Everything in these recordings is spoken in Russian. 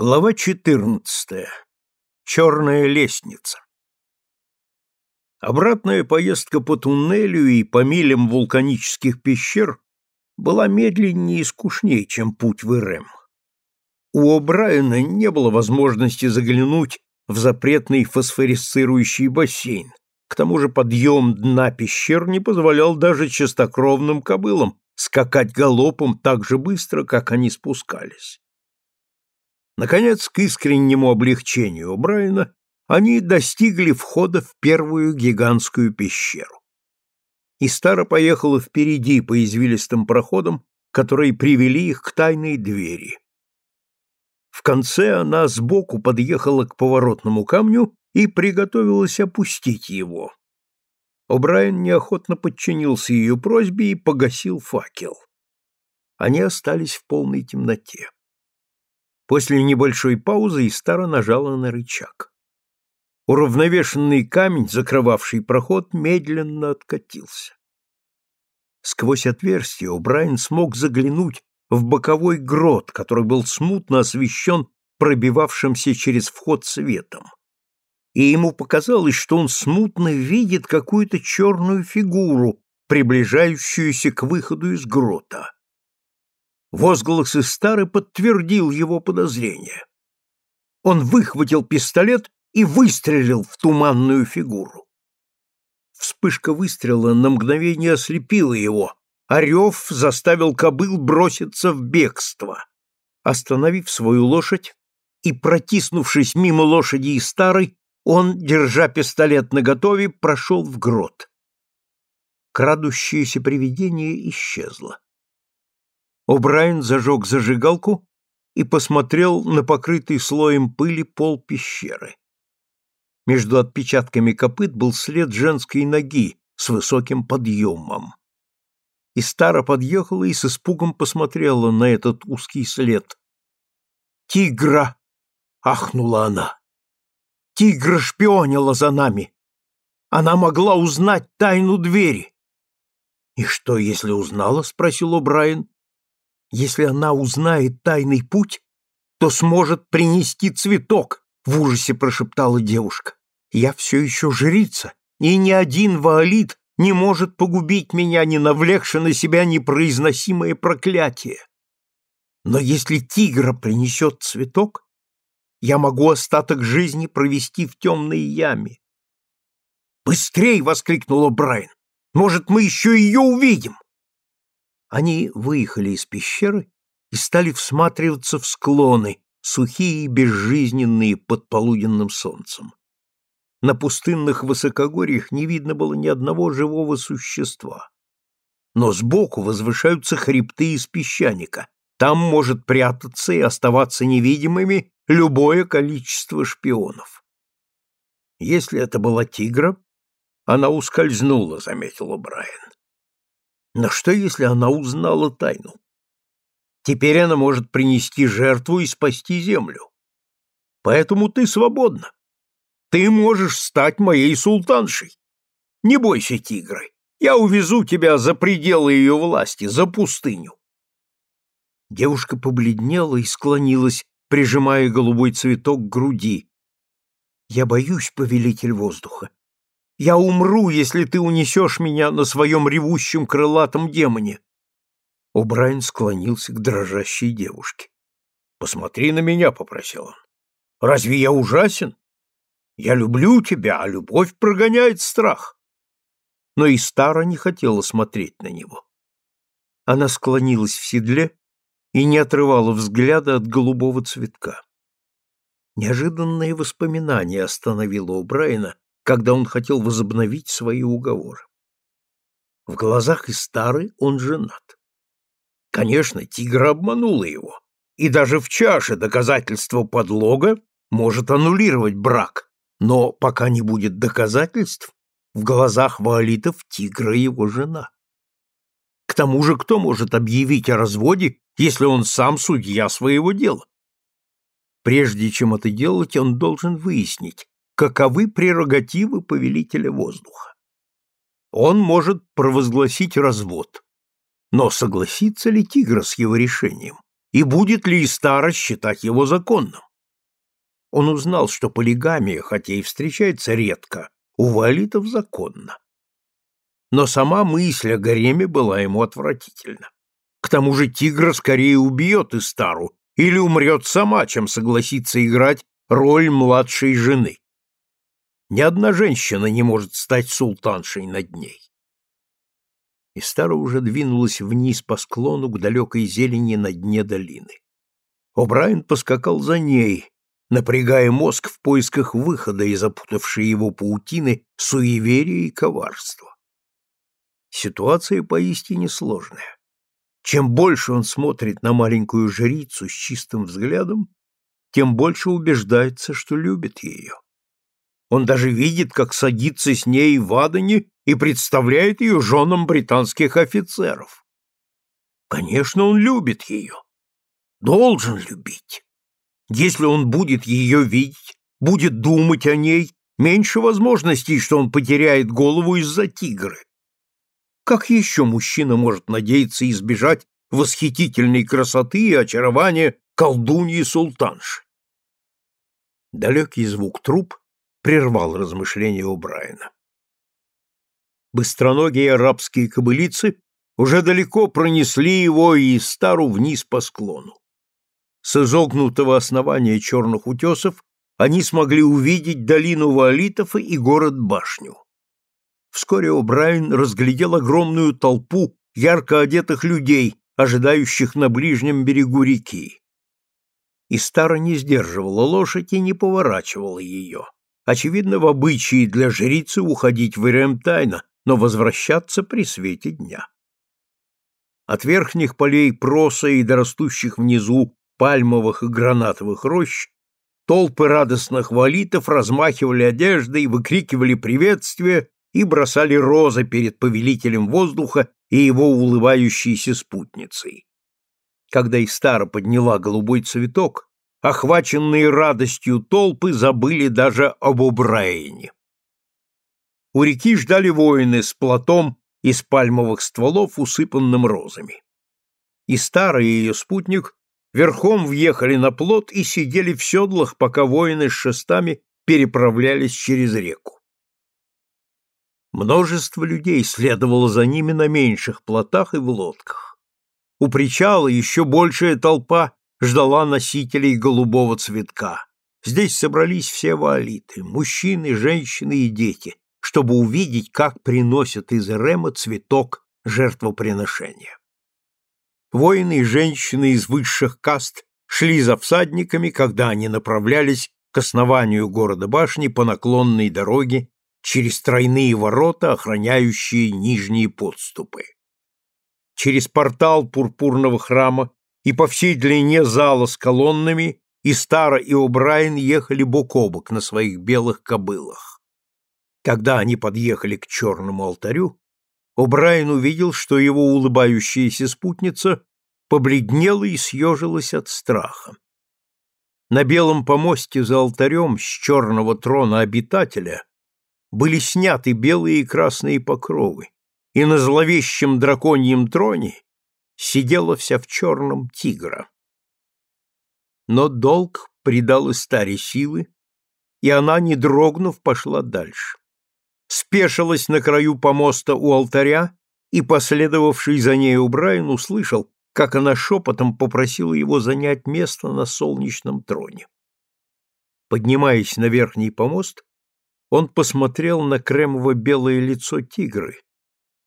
Глава 14. Черная лестница. Обратная поездка по туннелю и по милям вулканических пещер была медленнее и скучнее, чем путь в Ирэм. У О'Брайена не было возможности заглянуть в запретный фосфорисцирующий бассейн. К тому же подъем дна пещер не позволял даже чистокровным кобылам скакать галопом так же быстро, как они спускались. Наконец, к искреннему облегчению Брайана, они достигли входа в первую гигантскую пещеру. Истара поехала впереди по извилистым проходам, которые привели их к тайной двери. В конце она сбоку подъехала к поворотному камню и приготовилась опустить его. О'Брайен неохотно подчинился ее просьбе и погасил факел. Они остались в полной темноте. После небольшой паузы Истара нажала на рычаг. Уравновешенный камень, закрывавший проход, медленно откатился. Сквозь отверстие Брайан смог заглянуть в боковой грот, который был смутно освещен пробивавшимся через вход светом. И ему показалось, что он смутно видит какую-то черную фигуру, приближающуюся к выходу из грота. Возглас Истары подтвердил его подозрение. Он выхватил пистолет и выстрелил в туманную фигуру. Вспышка выстрела на мгновение ослепила его, а заставил кобыл броситься в бегство. Остановив свою лошадь и протиснувшись мимо лошади и старой, он, держа пистолет наготове, прошел в грот. Крадущееся привидение исчезло. О'Брайен зажег зажигалку и посмотрел на покрытый слоем пыли пол пещеры. Между отпечатками копыт был след женской ноги с высоким подъемом. И Стара подъехала и с испугом посмотрела на этот узкий след. «Тигра!» — ахнула она. «Тигра шпионила за нами! Она могла узнать тайну двери!» «И что, если узнала?» — спросил О'Брайен. Если она узнает тайный путь, то сможет принести цветок, в ужасе прошептала девушка. Я все еще жрица, и ни один ваолит не может погубить меня, не навлекши на себя непроизносимое проклятие. Но если тигра принесет цветок, я могу остаток жизни провести в темной яме. «Быстрей!» — воскликнула Брайан. «Может, мы еще ее увидим!» Они выехали из пещеры и стали всматриваться в склоны, сухие и безжизненные под полуденным солнцем. На пустынных высокогорьях не видно было ни одного живого существа. Но сбоку возвышаются хребты из песчаника. Там может прятаться и оставаться невидимыми любое количество шпионов. Если это была тигра, она ускользнула, заметила Брайан. Но что, если она узнала тайну? Теперь она может принести жертву и спасти землю. Поэтому ты свободна. Ты можешь стать моей султаншей. Не бойся, тигры. Я увезу тебя за пределы ее власти, за пустыню. Девушка побледнела и склонилась, прижимая голубой цветок к груди. Я боюсь, повелитель воздуха. Я умру, если ты унесешь меня на своем ревущем крылатом демоне. О'Брайен склонился к дрожащей девушке. «Посмотри на меня», — попросил он. «Разве я ужасен? Я люблю тебя, а любовь прогоняет страх». Но и Стара не хотела смотреть на него. Она склонилась в седле и не отрывала взгляда от голубого цветка. Неожиданное воспоминание остановило у Брайана, когда он хотел возобновить свои уговоры. В глазах Истары он женат. Конечно, тигр обманула его, и даже в чаше доказательство подлога может аннулировать брак, но пока не будет доказательств, в глазах ваолитов тигра его жена. К тому же кто может объявить о разводе, если он сам судья своего дела? Прежде чем это делать, он должен выяснить, каковы прерогативы повелителя воздуха. Он может провозгласить развод, но согласится ли Тигр с его решением, и будет ли Истара считать его законным? он узнал, что полигамия, хотя и встречается редко, у валитов законна. Но сама мысль о гареме была ему отвратительна. К тому же тигр скорее убьет Истару или умрет сама, чем согласится играть роль младшей жены. Ни одна женщина не может стать султаншей над ней. Истара уже двинулась вниз по склону к далекой зелени на дне долины. О'Брайен поскакал за ней, напрягая мозг в поисках выхода из запутавшей его паутины суеверия и коварства. Ситуация поистине сложная. Чем больше он смотрит на маленькую жрицу с чистым взглядом, тем больше убеждается, что любит ее. Он даже видит, как садится с ней в Адане и представляет ее женам британских офицеров. Конечно, он любит ее. Должен любить. Если он будет ее видеть, будет думать о ней, меньше возможностей, что он потеряет голову из-за тигры. Как еще мужчина может надеяться избежать восхитительной красоты и очарования колдуньи султанши? Далекий звук труб прервал размышления у Брайана. Быстроногие арабские кобылицы уже далеко пронесли его и Стару вниз по склону. С изогнутого основания черных утесов они смогли увидеть долину Ваалитов и город-башню. Вскоре О'Брайен разглядел огромную толпу ярко одетых людей, ожидающих на ближнем берегу реки. И Стара не сдерживала лошадь и не поворачивала ее. Очевидно, в обычае для жрицы уходить в Ирем тайно, но возвращаться при свете дня. От верхних полей проса и до растущих внизу пальмовых и гранатовых рощ толпы радостных валитов размахивали одеждой, выкрикивали приветствия и бросали розы перед повелителем воздуха и его улыбающейся спутницей. Когда Истара подняла голубой цветок, охваченные радостью толпы забыли даже об Убраине. У реки ждали воины с платом из пальмовых стволов, усыпанным розами. И старый ее спутник верхом въехали на плот и сидели в седлах, пока воины с шестами переправлялись через реку. Множество людей следовало за ними на меньших плотах и в лодках. У причала еще большая толпа ждала носителей голубого цветка. Здесь собрались все валиты, мужчины, женщины и дети, чтобы увидеть, как приносят из Эрема цветок жертвоприношения. Воины и женщины из высших каст шли за всадниками, когда они направлялись к основанию города-башни по наклонной дороге через тройные ворота, охраняющие нижние подступы. Через портал пурпурного храма и по всей длине зала с колоннами и Стара и О'Брайен ехали бок о бок на своих белых кобылах. Когда они подъехали к черному алтарю, О'Брайен увидел, что его улыбающаяся спутница побледнела и съежилась от страха. На белом помосте за алтарем с черного трона обитателя были сняты белые и красные покровы, и на зловещем драконьем троне сидела вся в черном тигра. Но долг придал Истаре силы, и она, не дрогнув, пошла дальше. Спешилась на краю помоста у алтаря, и последовавший за ней Убрайан услышал, как она шепотом попросила его занять место на солнечном троне. Поднимаясь на верхний помост, он посмотрел на кремово-белое лицо тигры,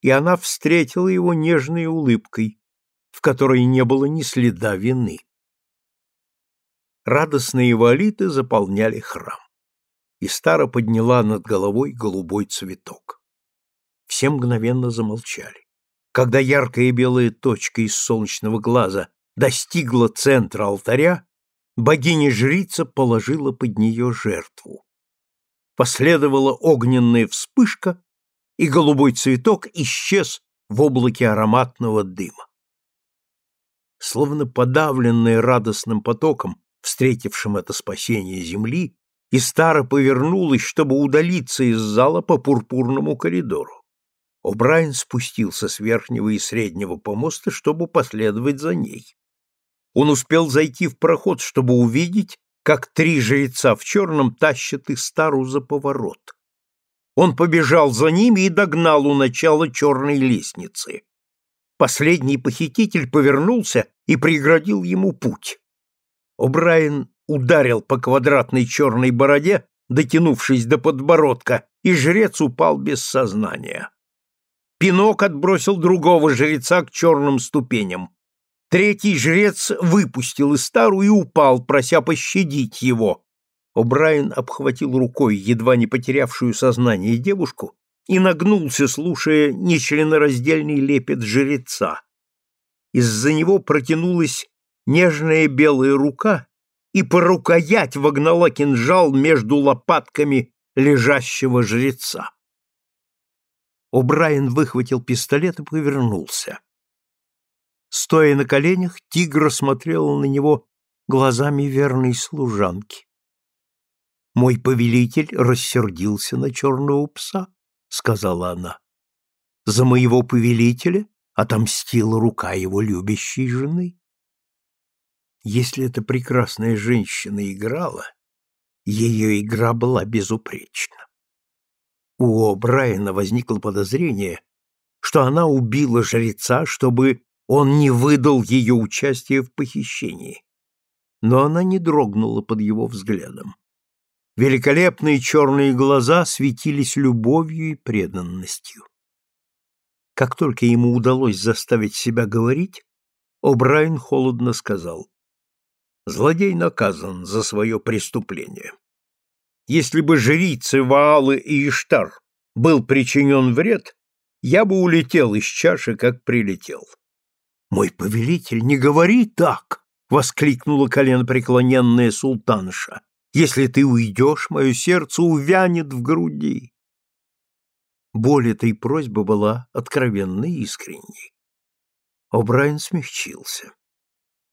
и она встретила его нежной улыбкой, в которой не было ни следа вины. Радостные валиты заполняли храм, и Стара подняла над головой голубой цветок. Все мгновенно замолчали. Когда яркая белая точка из солнечного глаза достигла центра алтаря, богиня-жрица положила под нее жертву. Последовала огненная вспышка, и голубой цветок исчез в облаке ароматного дыма словно подавленная радостным потоком, встретившим это спасение земли, и Стара повернулась, чтобы удалиться из зала по пурпурному коридору. О'Брайен спустился с верхнего и среднего помоста, чтобы последовать за ней. Он успел зайти в проход, чтобы увидеть, как три жреца в черном тащат Истару за поворот. Он побежал за ними и догнал у начала черной лестницы. Последний похититель повернулся и преградил ему путь. О'Брайен ударил по квадратной черной бороде, дотянувшись до подбородка, и жрец упал без сознания. Пинок отбросил другого жреца к черным ступеням. Третий жрец выпустил Истару и упал, прося пощадить его. О'Брайен обхватил рукой едва не потерявшую сознание девушку и нагнулся, слушая нечленораздельный лепет жреца. Из-за него протянулась нежная белая рука и по рукоять вогнала кинжал между лопатками лежащего жреца. О'Брайен выхватил пистолет и повернулся. Стоя на коленях, тигр смотрел на него глазами верной служанки. «Мой повелитель рассердился на черного пса», — сказала она. «За моего повелителя отомстила рука его любящей жены». Если эта прекрасная женщина играла, ее игра была безупречна. У Брайана возникло подозрение, что она убила жреца, чтобы он не выдал ее участие в похищении. Но она не дрогнула под его взглядом. Великолепные черные глаза светились любовью и преданностью. Как только ему удалось заставить себя говорить, О'Брайен холодно сказал, «Злодей наказан за свое преступление. Если бы жрицы Ваалы и Иштар был причинен вред, я бы улетел из чаши, как прилетел. «Мой повелитель, не говори так!» — воскликнула коленопреклоненная султанша. «Если ты уйдешь, мое сердце увянет в груди». Боль этой просьбы была откровенной и искренней. О'Брайен смягчился.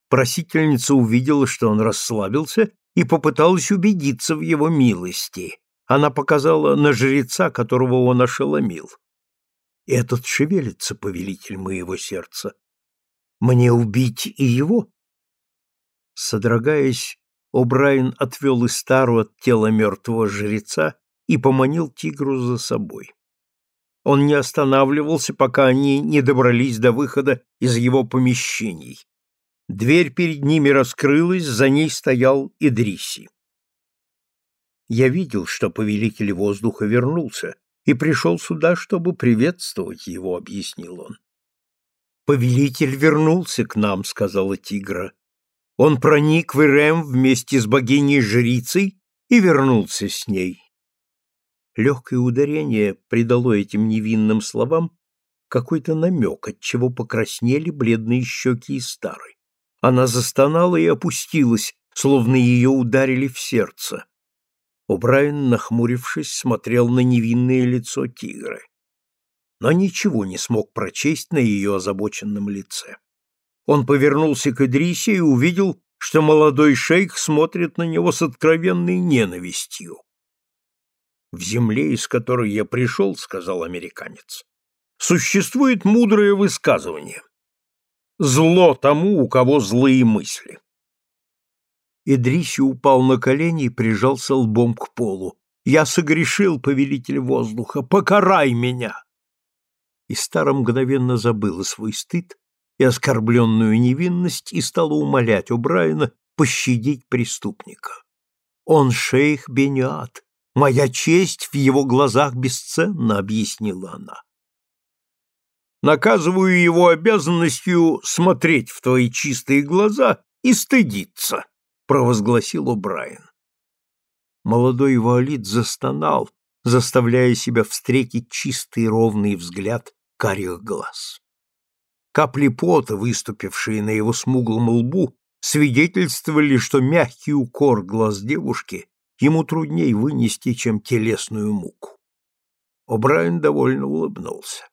Просительница увидела, что он расслабился, и попыталась убедиться в его милости. Она показала на жреца, которого он ошеломил. «Этот шевелится, повелитель моего сердца. Мне убить и его?» Содрогаясь, О'Брайен отвел Истару от тела мертвого жреца и поманил тигру за собой. Он не останавливался, пока они не добрались до выхода из его помещений. Дверь перед ними раскрылась, за ней стоял Идриси. Я видел, что повелитель воздуха вернулся и пришел сюда, чтобы приветствовать его, объяснил он. Повелитель вернулся к нам, сказала Тигра. Он проник в Ирем вместе с богиней-жрицей и вернулся с ней. Легкое ударение придало этим невинным словам какой-то намек, от чего покраснели бледные щеки и старой. Она застонала и опустилась, словно ее ударили в сердце. О'Брайен, нахмурившись, смотрел на невинное лицо тигра. Но ничего не смог прочесть на ее озабоченном лице. Он повернулся к Идрисе и увидел, что молодой шейх смотрит на него с откровенной ненавистью. «В земле, из которой я пришел, — сказал американец, — существует мудрое высказывание. Зло тому, у кого злые мысли. Идриси упал на колени и прижался лбом к полу. «Я согрешил, повелитель воздуха! Покарай меня!» И Стара мгновенно забыла свой стыд и оскорбленную невинность и стала умолять у Брайана пощадить преступника. «Он шейх Бениат. Моя честь в его глазах бесценна», — объяснила она наказываю его обязанностью смотреть в твои чистые глаза и стыдиться, провозгласил О'Брайен. Молодой валид застонал, заставляя себя встретить чистый ровный взгляд карих глаз. Капли пота, выступившие на его смуглом лбу, свидетельствовали, что мягкий укор глаз девушки ему трудней вынести, чем телесную муку. О'Брайен довольно улыбнулся.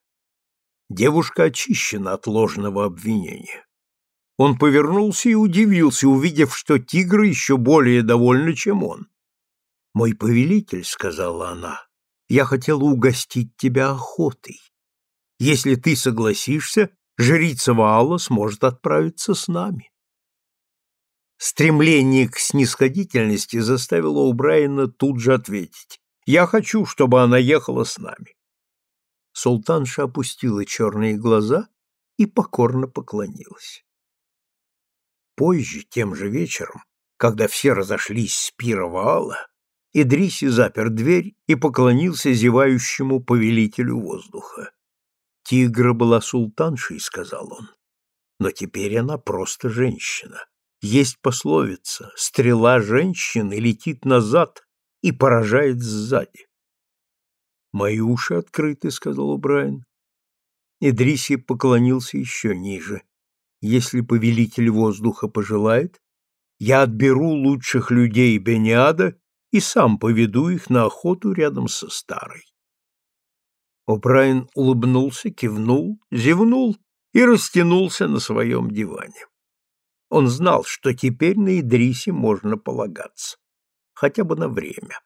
Девушка очищена от ложного обвинения. Он повернулся и удивился, увидев, что тигр еще более довольна, чем он. «Мой повелитель», — сказала она, — «я хотела угостить тебя охотой. Если ты согласишься, жрица Ваала сможет отправиться с нами». Стремление к снисходительности заставило у Брайана тут же ответить. «Я хочу, чтобы она ехала с нами». Султанша опустила черные глаза и покорно поклонилась. Позже, тем же вечером, когда все разошлись с пира Ваала, Идриси запер дверь и поклонился зевающему повелителю воздуха. «Тигра была султаншей», — сказал он, — «но теперь она просто женщина. Есть пословица «стрела женщины летит назад и поражает сзади». «Мои уши открыты», — сказал Убрайан. Идриси поклонился еще ниже. «Если повелитель воздуха пожелает, я отберу лучших людей Бениада и сам поведу их на охоту рядом со старой». О'Брайен улыбнулся, кивнул, зевнул и растянулся на своем диване. Он знал, что теперь на Идрисе можно полагаться, хотя бы на время.